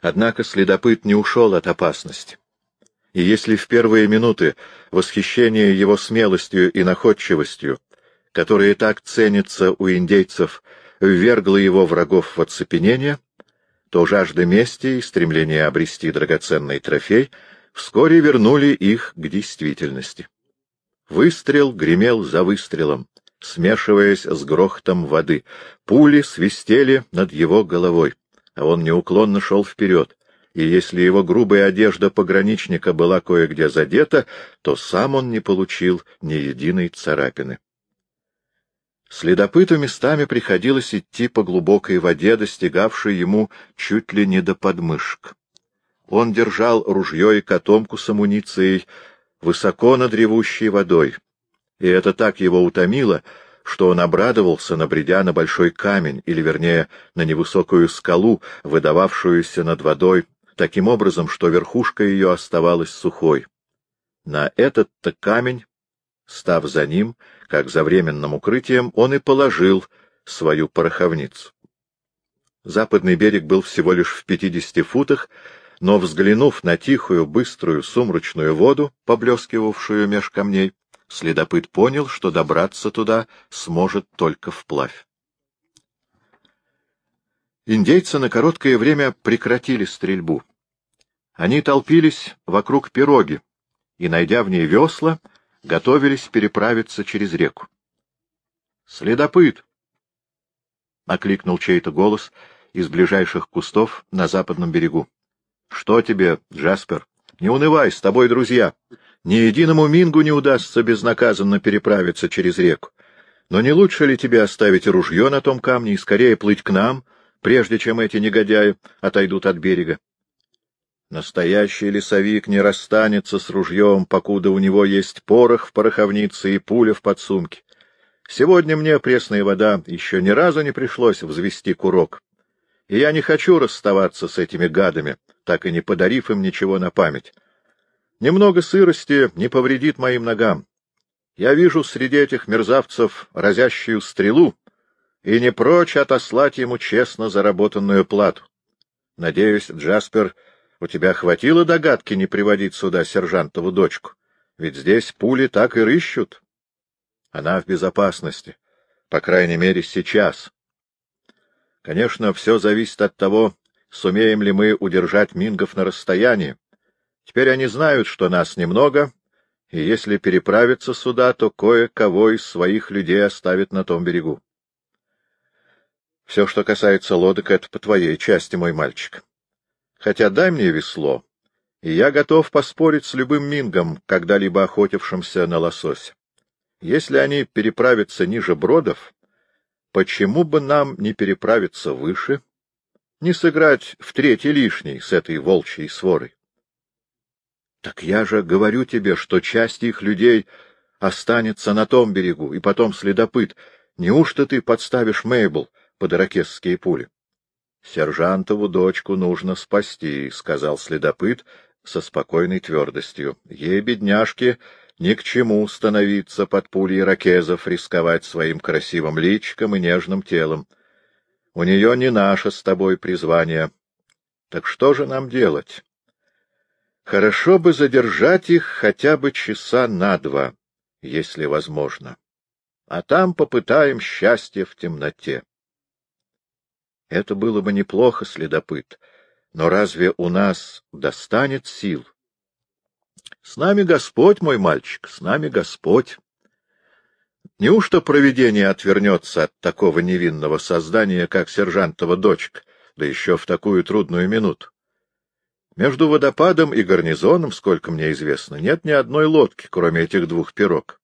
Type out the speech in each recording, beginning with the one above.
Однако следопыт не ушел от опасности. И если в первые минуты восхищение его смелостью и находчивостью, которые так ценятся у индейцев, ввергло его врагов в оцепенение, то жажда мести и стремление обрести драгоценный трофей вскоре вернули их к действительности. Выстрел гремел за выстрелом, смешиваясь с грохотом воды. Пули свистели над его головой, а он неуклонно шел вперед, и если его грубая одежда пограничника была кое-где задета, то сам он не получил ни единой царапины. Следопыту местами приходилось идти по глубокой воде, достигавшей ему чуть ли не до подмышек. Он держал ружье и котомку с амуницией высоко над ревущей водой, и это так его утомило, что он обрадовался, набредя на большой камень, или, вернее, на невысокую скалу, выдававшуюся над водой, таким образом, что верхушка ее оставалась сухой. На этот-то камень, став за ним, как за временным укрытием, он и положил свою пороховницу. Западный берег был всего лишь в пятидесяти футах, но, взглянув на тихую, быструю, сумрачную воду, поблескивавшую меж камней, следопыт понял, что добраться туда сможет только вплавь. Индейцы на короткое время прекратили стрельбу. Они толпились вокруг пироги и, найдя в ней весла, готовились переправиться через реку. «Следопыт!» — окликнул чей-то голос из ближайших кустов на западном берегу. — Что тебе, Джаспер? Не унывай, с тобой друзья. Ни единому мингу не удастся безнаказанно переправиться через реку. Но не лучше ли тебе оставить ружье на том камне и скорее плыть к нам, прежде чем эти негодяи отойдут от берега? Настоящий лесовик не расстанется с ружьем, покуда у него есть порох в пороховнице и пуля в подсумке. Сегодня мне пресная вода еще ни разу не пришлось взвести курок. И я не хочу расставаться с этими гадами, так и не подарив им ничего на память. Немного сырости не повредит моим ногам. Я вижу среди этих мерзавцев разящую стрелу и не прочь отослать ему честно заработанную плату. Надеюсь, Джаспер, у тебя хватило догадки не приводить сюда сержантову дочку, ведь здесь пули так и рыщут. Она в безопасности, по крайней мере, сейчас. Конечно, все зависит от того, сумеем ли мы удержать мингов на расстоянии, Теперь они знают, что нас немного, и если переправиться сюда, то кое-кого из своих людей оставят на том берегу. Все, что касается лодок, это по твоей части, мой мальчик. Хотя дай мне весло, и я готов поспорить с любым мингом, когда-либо охотившимся на лосось. Если они переправятся ниже бродов, почему бы нам не переправиться выше, не сыграть в третий лишний с этой волчьей сворой? Так я же говорю тебе, что часть их людей останется на том берегу, и потом следопыт. Неужто ты подставишь Мейбл под иракесские пули? — Сержантову дочку нужно спасти, — сказал следопыт со спокойной твердостью. — Ей, бедняжке, ни к чему становиться под пули иракезов, рисковать своим красивым личиком и нежным телом. У нее не наше с тобой призвание. Так что же нам делать? Хорошо бы задержать их хотя бы часа на два, если возможно. А там попытаем счастье в темноте. Это было бы неплохо, следопыт, но разве у нас достанет сил? С нами Господь, мой мальчик, с нами Господь. Неужто провидение отвернется от такого невинного создания, как сержантова дочка, да еще в такую трудную минуту? Между водопадом и гарнизоном, сколько мне известно, нет ни одной лодки, кроме этих двух пирог.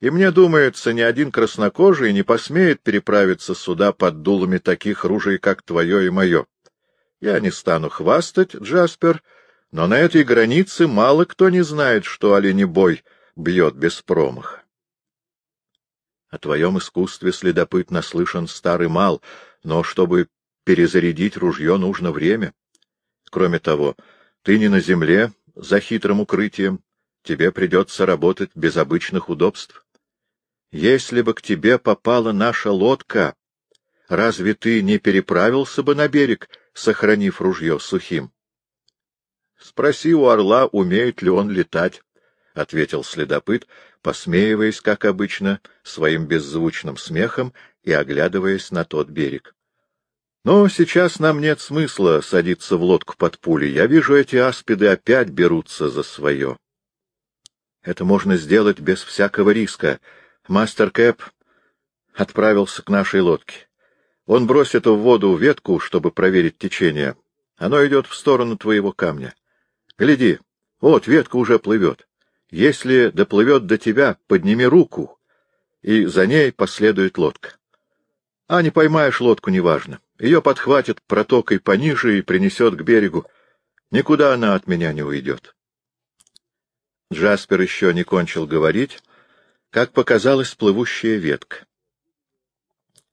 И мне думается, ни один краснокожий не посмеет переправиться сюда под дулами таких ружей, как твое и мое. Я не стану хвастать, Джаспер, но на этой границе мало кто не знает, что оленебой бьет без промаха. О твоем искусстве следопыт наслышан старый мал, но чтобы перезарядить ружье нужно время. Кроме того, ты не на земле, за хитрым укрытием, тебе придется работать без обычных удобств. Если бы к тебе попала наша лодка, разве ты не переправился бы на берег, сохранив ружье сухим? — Спроси у орла, умеет ли он летать, — ответил следопыт, посмеиваясь, как обычно, своим беззвучным смехом и оглядываясь на тот берег. — Но сейчас нам нет смысла садиться в лодку под пули. Я вижу, эти аспиды опять берутся за свое. Это можно сделать без всякого риска. Мастер Кэп отправился к нашей лодке. Он бросит в воду ветку, чтобы проверить течение. Оно идет в сторону твоего камня. Гляди, вот ветка уже плывет. Если доплывет до тебя, подними руку, и за ней последует лодка. А не поймаешь лодку, неважно. Ее подхватит протокой пониже и принесет к берегу. Никуда она от меня не уйдет. Джаспер еще не кончил говорить, как показалась плывущая ветка.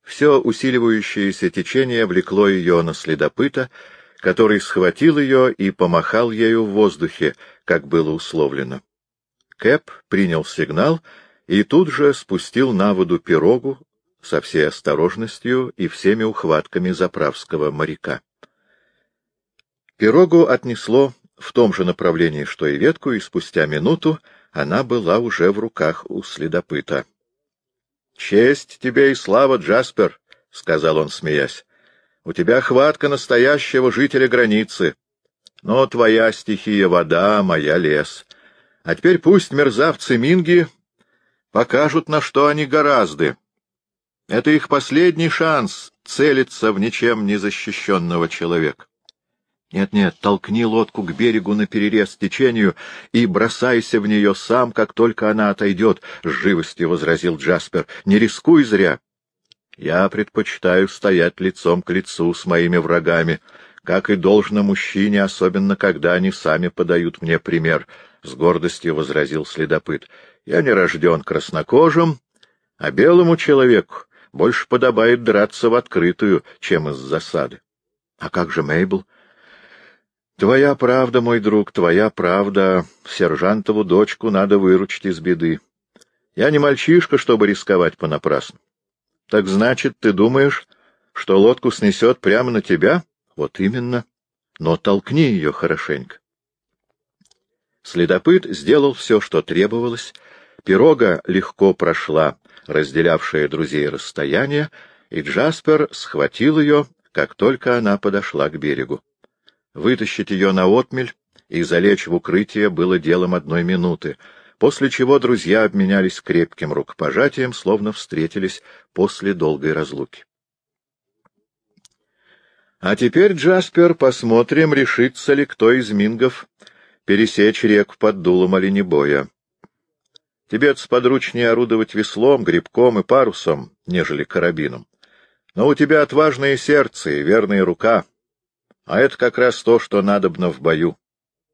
Все усиливающееся течение влекло ее на следопыта, который схватил ее и помахал ею в воздухе, как было условлено. Кэп принял сигнал и тут же спустил на воду пирогу со всей осторожностью и всеми ухватками заправского моряка. Пирогу отнесло в том же направлении, что и ветку, и спустя минуту она была уже в руках у следопыта. — Честь тебе и слава, Джаспер, — сказал он, смеясь. — У тебя хватка настоящего жителя границы. Но твоя стихия — вода, моя — лес. А теперь пусть мерзавцы Минги покажут, на что они гораздо. Это их последний шанс целиться в ничем не защищенного человека. Нет-нет, толкни лодку к берегу на перерез течению и бросайся в нее сам, как только она отойдет, — с живостью возразил Джаспер. — Не рискуй зря. Я предпочитаю стоять лицом к лицу с моими врагами, как и должно мужчине, особенно когда они сами подают мне пример, — с гордостью возразил следопыт. — Я не рожден краснокожим, а белому человеку больше подобает драться в открытую, чем из засады. — А как же Мейбл? — Твоя правда, мой друг, твоя правда. Сержантову дочку надо выручить из беды. Я не мальчишка, чтобы рисковать понапрасну. Так значит, ты думаешь, что лодку снесет прямо на тебя? Вот именно. Но толкни ее хорошенько. Следопыт сделал все, что требовалось. Пирога легко прошла, разделявшая друзей расстояние, и Джаспер схватил ее, как только она подошла к берегу. Вытащить ее на отмель и залечь в укрытие было делом одной минуты, после чего друзья обменялись крепким рукопожатием, словно встретились после долгой разлуки. А теперь, Джаспер, посмотрим, решится ли кто из мингов пересечь реку под дулом оленебоя. Тебе сподручнее орудовать веслом, грибком и парусом, нежели карабином. Но у тебя отважное сердце и верная рука. А это как раз то, что надобно в бою.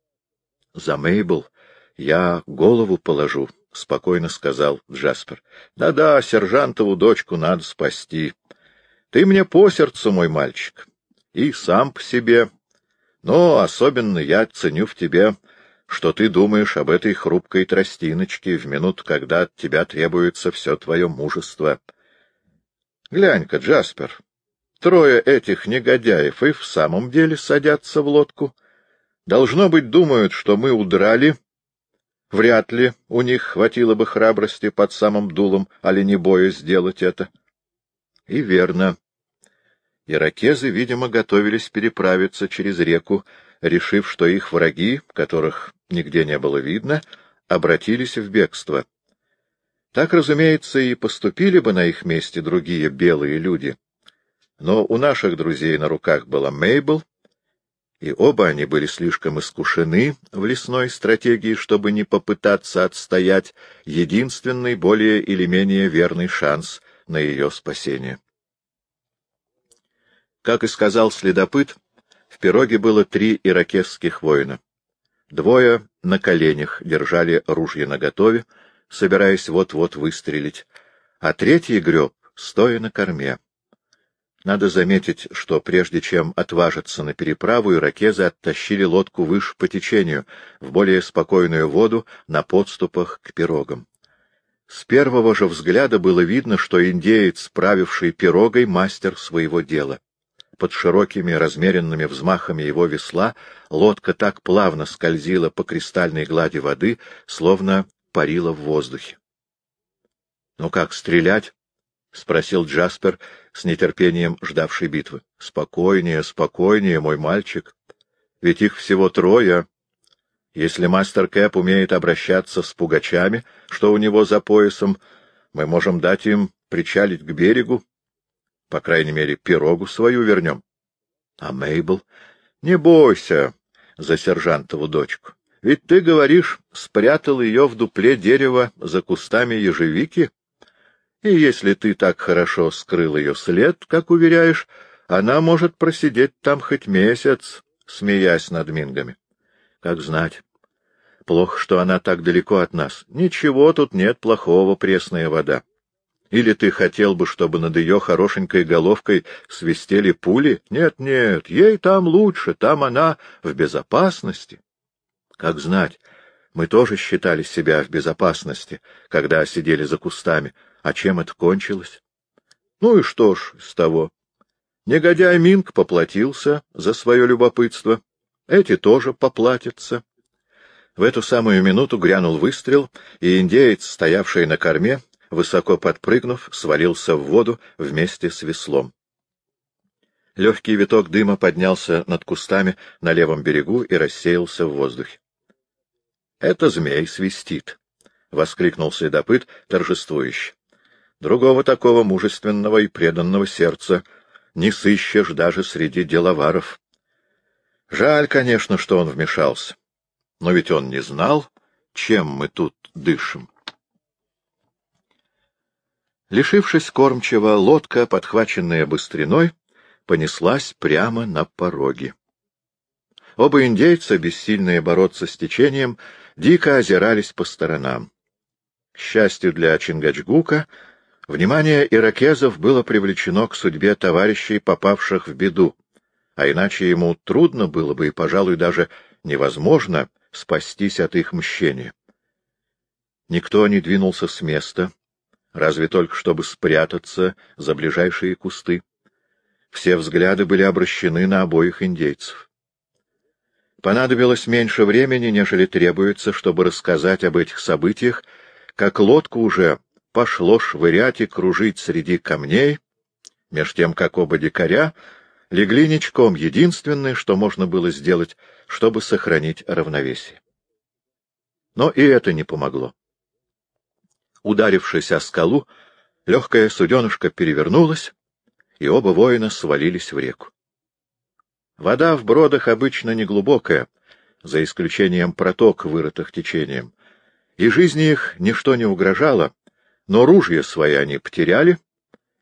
— За Мейбл я голову положу, — спокойно сказал Джаспер. Да — Да-да, сержантову дочку надо спасти. Ты мне по сердцу, мой мальчик, и сам по себе. Но особенно я ценю в тебе, что ты думаешь об этой хрупкой тростиночке в минуту, когда от тебя требуется все твое мужество. Глянь-ка, Джаспер, Трое этих негодяев и в самом деле садятся в лодку. Должно быть, думают, что мы удрали. Вряд ли у них хватило бы храбрости под самым дулом оленебоя сделать это. И верно. Иракезы, видимо, готовились переправиться через реку, решив, что их враги, которых нигде не было видно, обратились в бегство. Так, разумеется, и поступили бы на их месте другие белые люди. Но у наших друзей на руках была Мейбл, и оба они были слишком искушены в лесной стратегии, чтобы не попытаться отстоять единственный, более или менее верный шанс на ее спасение. Как и сказал следопыт, в пироге было три иракесских воина. Двое на коленях держали ружья наготове, собираясь вот-вот выстрелить, а третий греб, стоя на корме. Надо заметить, что прежде чем отважиться на переправу, иракезы оттащили лодку выше по течению, в более спокойную воду, на подступах к пирогам. С первого же взгляда было видно, что индеец, правивший пирогой, мастер своего дела. Под широкими размеренными взмахами его весла лодка так плавно скользила по кристальной глади воды, словно парила в воздухе. — Ну как, стрелять? — спросил Джаспер, с нетерпением ждавший битвы. — Спокойнее, спокойнее, мой мальчик. Ведь их всего трое. Если мастер Кэп умеет обращаться с пугачами, что у него за поясом, мы можем дать им причалить к берегу. По крайней мере, пирогу свою вернем. А Мейбл? Не бойся за сержантову дочку. Ведь ты, говоришь, спрятал ее в дупле дерева за кустами ежевики. И если ты так хорошо скрыл ее след, как уверяешь, она может просидеть там хоть месяц, смеясь над мингами. Как знать. Плохо, что она так далеко от нас. Ничего тут нет плохого, пресная вода. Или ты хотел бы, чтобы над ее хорошенькой головкой свистели пули? Нет-нет, ей там лучше, там она в безопасности. Как знать, мы тоже считали себя в безопасности, когда сидели за кустами. А чем это кончилось? Ну и что ж с того? Негодяй Минг поплатился за свое любопытство. Эти тоже поплатятся. В эту самую минуту грянул выстрел, и индеец, стоявший на корме, высоко подпрыгнув, свалился в воду вместе с веслом. Легкий виток дыма поднялся над кустами на левом берегу и рассеялся в воздухе. — Это змей свистит! — воскликнул следопыт торжествующе. — Другого такого мужественного и преданного сердца не сыщешь даже среди деловаров. Жаль, конечно, что он вмешался. Но ведь он не знал, чем мы тут дышим. Лишившись кормчего, лодка, подхваченная быстриной, понеслась прямо на пороге. Оба индейца, бессильные бороться с течением, дико озирались по сторонам. К счастью для Чингачгука, внимание иракезов было привлечено к судьбе товарищей, попавших в беду, а иначе ему трудно было бы и, пожалуй, даже невозможно спастись от их мщения. Никто не двинулся с места, разве только чтобы спрятаться за ближайшие кусты. Все взгляды были обращены на обоих индейцев. Понадобилось меньше времени, нежели требуется, чтобы рассказать об этих событиях, как лодку уже пошло швырять и кружить среди камней, меж тем, как оба дикаря легли ничком, единственное, что можно было сделать, чтобы сохранить равновесие. Но и это не помогло. Ударившись о скалу, легкая суденышка перевернулась, и оба воина свалились в реку. Вода в бродах обычно неглубокая, за исключением проток, вырытых течением, и жизни их ничто не угрожало, но ружья свои они потеряли,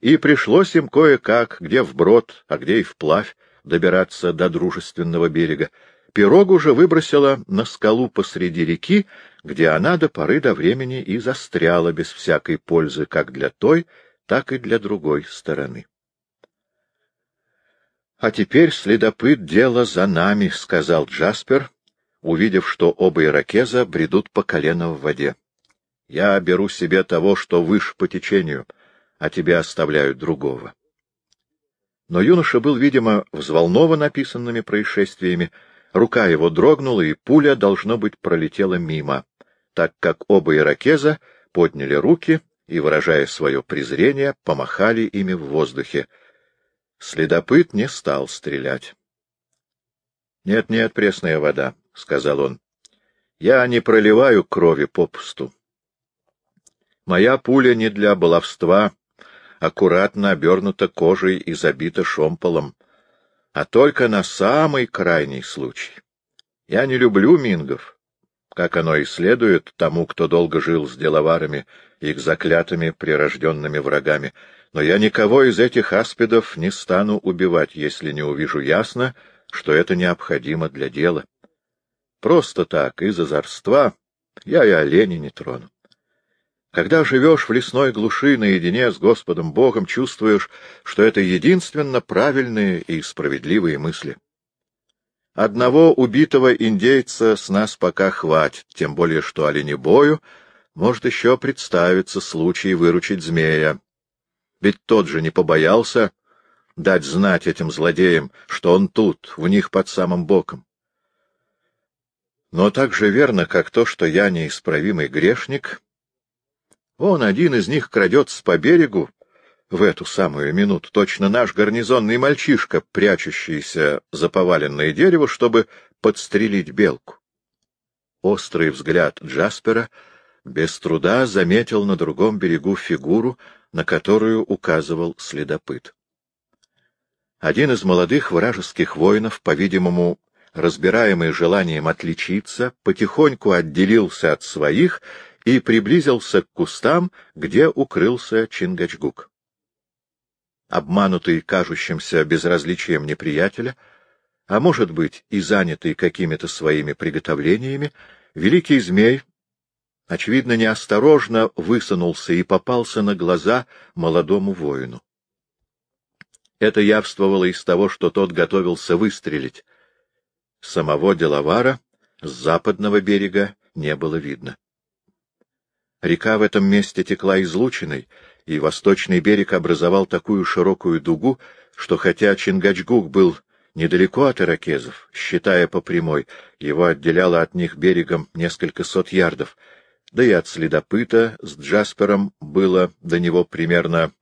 и пришлось им кое-как, где вброд, а где и вплавь, добираться до дружественного берега, Пирогу же выбросила на скалу посреди реки, где она до поры до времени и застряла без всякой пользы как для той, так и для другой стороны. — А теперь, следопыт, дело за нами, — сказал Джаспер, увидев, что оба иракеза бредут по колено в воде. — Я беру себе того, что выше по течению, а тебе оставляю другого. Но юноша был, видимо, взволнован описанными происшествиями, Рука его дрогнула, и пуля, должно быть, пролетела мимо, так как оба иракеза подняли руки и, выражая свое презрение, помахали ими в воздухе. Следопыт не стал стрелять. «Нет, — Нет-нет, пресная вода, — сказал он, — я не проливаю крови попусту. Моя пуля не для баловства, аккуратно обернута кожей и забита шомполом а только на самый крайний случай. Я не люблю мингов, как оно и следует тому, кто долго жил с деловарами, их заклятыми прирожденными врагами, но я никого из этих аспидов не стану убивать, если не увижу ясно, что это необходимо для дела. Просто так, из озорства, я и оленя не трону. Когда живешь в лесной глуши наедине с Господом Богом, чувствуешь, что это единственно правильные и справедливые мысли. Одного убитого индейца с нас пока хватит, тем более что оленебою Может еще представиться случай выручить змея. Ведь тот же не побоялся дать знать этим злодеям, что он тут, у них под самым боком. Но так же верно, как то, что я неисправимый грешник. Он один из них крадется по берегу в эту самую минуту, точно наш гарнизонный мальчишка, прячущийся за поваленное дерево, чтобы подстрелить белку. Острый взгляд Джаспера без труда заметил на другом берегу фигуру, на которую указывал следопыт. Один из молодых вражеских воинов, по-видимому, разбираемый желанием отличиться, потихоньку отделился от своих и приблизился к кустам, где укрылся Чингачгук. Обманутый кажущимся безразличием неприятеля, а может быть и занятый какими-то своими приготовлениями, великий змей, очевидно, неосторожно высунулся и попался на глаза молодому воину. Это явствовало из того, что тот готовился выстрелить. Самого деловара с западного берега не было видно. Река в этом месте текла излучиной, и восточный берег образовал такую широкую дугу, что хотя Чингачгук был недалеко от иракезов, считая по прямой, его отделяло от них берегом несколько сот ярдов, да и от следопыта с Джаспером было до него примерно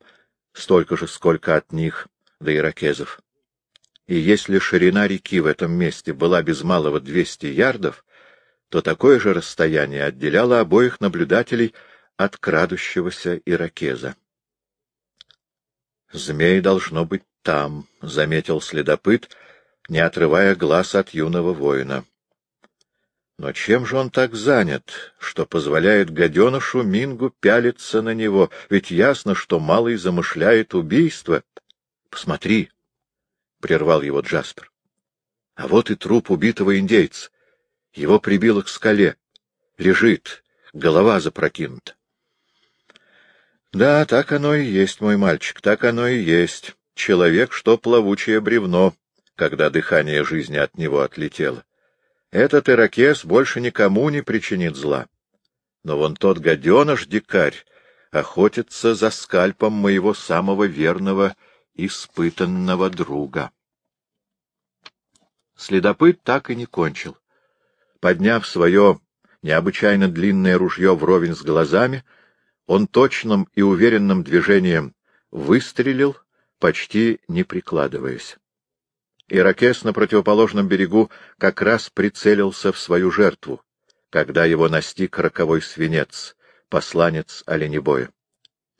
столько же, сколько от них до иракезов. И если ширина реки в этом месте была без малого двести ярдов, то такое же расстояние отделяло обоих наблюдателей от крадущегося иракеза. «Змей должно быть там», — заметил следопыт, не отрывая глаз от юного воина. Но чем же он так занят, что позволяет гаденышу Мингу пялиться на него? Ведь ясно, что малый замышляет убийство. Посмотри, — прервал его Джаспер. А вот и труп убитого индейца. Его прибило к скале. Лежит, голова запрокинута. Да, так оно и есть, мой мальчик, так оно и есть. Человек, что плавучее бревно, когда дыхание жизни от него отлетело. Этот иракес больше никому не причинит зла. Но вон тот гаденыш-дикарь охотится за скальпом моего самого верного испытанного друга. Следопыт так и не кончил. Подняв свое необычайно длинное ружье вровень с глазами, он точным и уверенным движением выстрелил, почти не прикладываясь. Иракес на противоположном берегу как раз прицелился в свою жертву, когда его настиг роковой свинец, посланец оленебоя.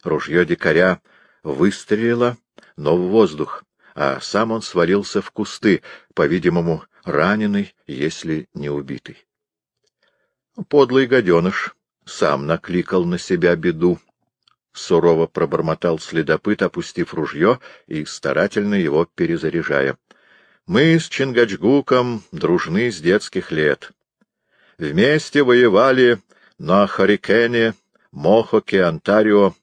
Ружье дикаря выстрелило, но в воздух, а сам он свалился в кусты, по-видимому, раненый, если не убитый. Подлый гаденыш сам накликал на себя беду. Сурово пробормотал следопыт, опустив ружье и старательно его перезаряжая. Мы с Чингачгуком дружны с детских лет. Вместе воевали на Харикене, Мохоке, Онтарио,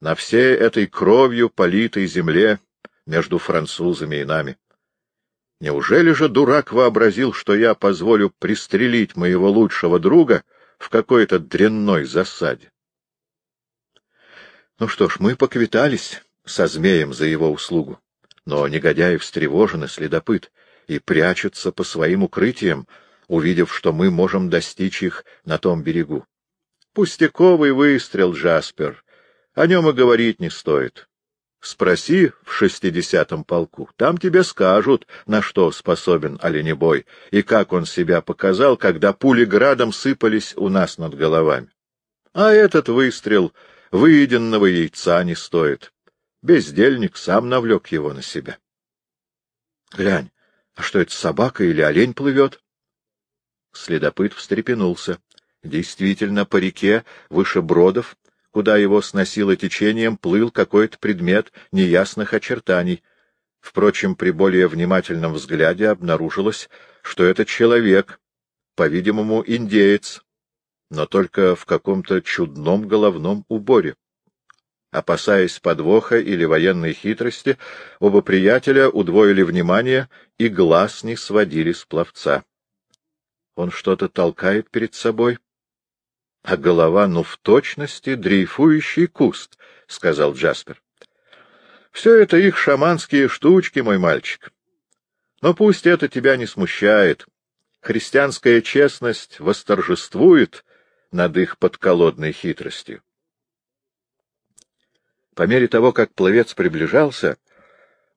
на всей этой кровью политой земле между французами и нами. Неужели же дурак вообразил, что я позволю пристрелить моего лучшего друга в какой-то дрянной засаде? Ну что ж, мы поквитались со змеем за его услугу, но негодяи встревожены, следопыт, и прячутся по своим укрытиям, увидев, что мы можем достичь их на том берегу. Пустяковый выстрел, Джаспер, о нем и говорить не стоит. Спроси в шестидесятом полку, там тебе скажут, на что способен оленебой и как он себя показал, когда пули градом сыпались у нас над головами. А этот выстрел выеденного яйца не стоит. Бездельник сам навлек его на себя. Глянь, а что это, собака или олень плывет? Следопыт встрепенулся. Действительно, по реке, выше бродов, куда его сносило течением, плыл какой-то предмет неясных очертаний. Впрочем, при более внимательном взгляде обнаружилось, что это человек, по-видимому, индеец, но только в каком-то чудном головном уборе. Опасаясь подвоха или военной хитрости, оба приятеля удвоили внимание и глаз не сводили с пловца. Он что-то толкает перед собой, А голова, ну, в точности, дрейфующий куст, — сказал Джаспер. — Все это их шаманские штучки, мой мальчик. Но пусть это тебя не смущает. Христианская честность восторжествует над их подколодной хитростью. По мере того, как пловец приближался,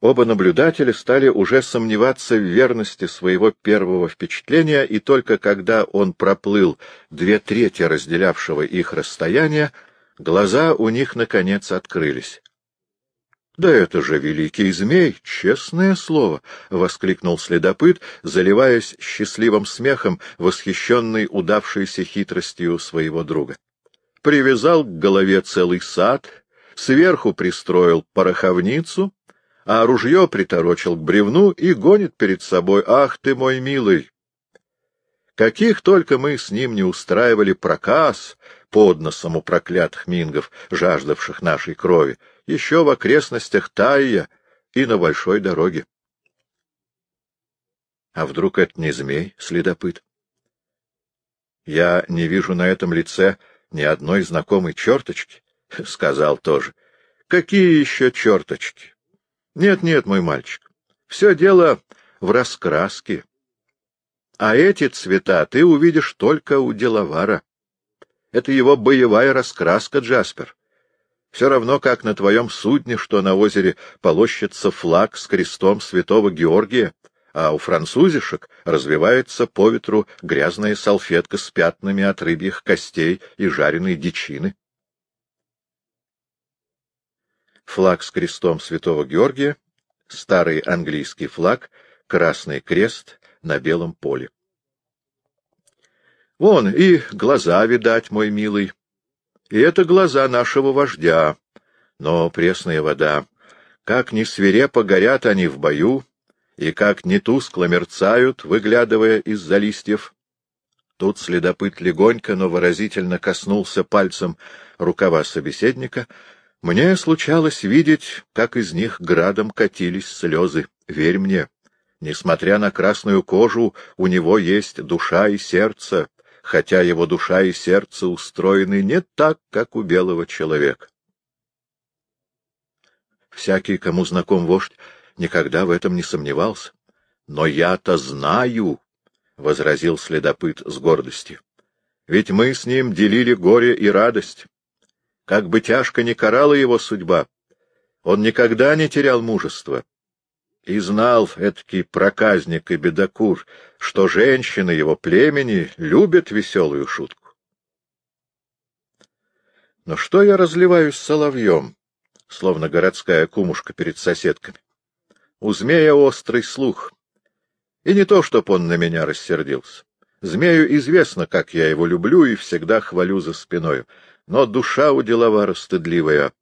оба наблюдателя стали уже сомневаться в верности своего первого впечатления, и только когда он проплыл две трети разделявшего их расстояния, глаза у них, наконец, открылись. — Да это же великий змей, честное слово! — воскликнул следопыт, заливаясь счастливым смехом, восхищенный удавшейся хитростью своего друга. Привязал к голове целый сад, сверху пристроил пороховницу, а ружье приторочил к бревну и гонит перед собой. Ах ты мой милый! Каких только мы с ним не устраивали проказ под носом у проклятых мингов, жаждавших нашей крови, еще в окрестностях Тайя и на большой дороге. А вдруг это не змей, следопыт? Я не вижу на этом лице ни одной знакомой черточки, — сказал тоже. — Какие еще черточки? Нет, нет, мой мальчик, все дело в раскраске. А эти цвета ты увидишь только у деловара. Это его боевая раскраска, Джаспер. Все равно, как на твоем судне, что на озере полощется флаг с крестом святого Георгия, а у французишек развивается по ветру грязная салфетка с пятнами от рыбьих костей и жареной дичины. Флаг с крестом святого Георгия, старый английский флаг, красный крест на белом поле. Вон и глаза, видать, мой милый. И это глаза нашего вождя. Но пресная вода, как ни свирепо горят они в бою, и как не тускло мерцают, выглядывая из-за листьев. Тут следопыт легонько, но выразительно коснулся пальцем рукава собеседника, мне случалось видеть, как из них градом катились слезы. Верь мне, несмотря на красную кожу, у него есть душа и сердце, хотя его душа и сердце устроены не так, как у белого человека. Всякий, кому знаком вождь, никогда в этом не сомневался. — Но я-то знаю, — возразил следопыт с гордостью. — Ведь мы с ним делили горе и радость. Как бы тяжко ни карала его судьба, он никогда не терял мужества. И знал эдакий проказник и бедокур, что женщины его племени любят веселую шутку. Но что я разливаюсь соловьем, словно городская кумушка перед соседками? У змея острый слух. И не то, чтоб он на меня рассердился. Змею известно, как я его люблю и всегда хвалю за спиною но душа у деловара стыдливая,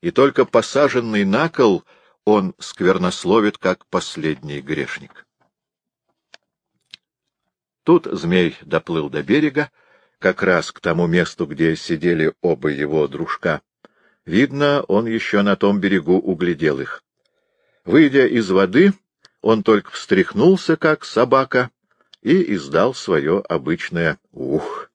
и только посаженный на кол он сквернословит, как последний грешник. Тут змей доплыл до берега, как раз к тому месту, где сидели оба его дружка. Видно, он еще на том берегу углядел их. Выйдя из воды, он только встряхнулся, как собака, и издал свое обычное «ух».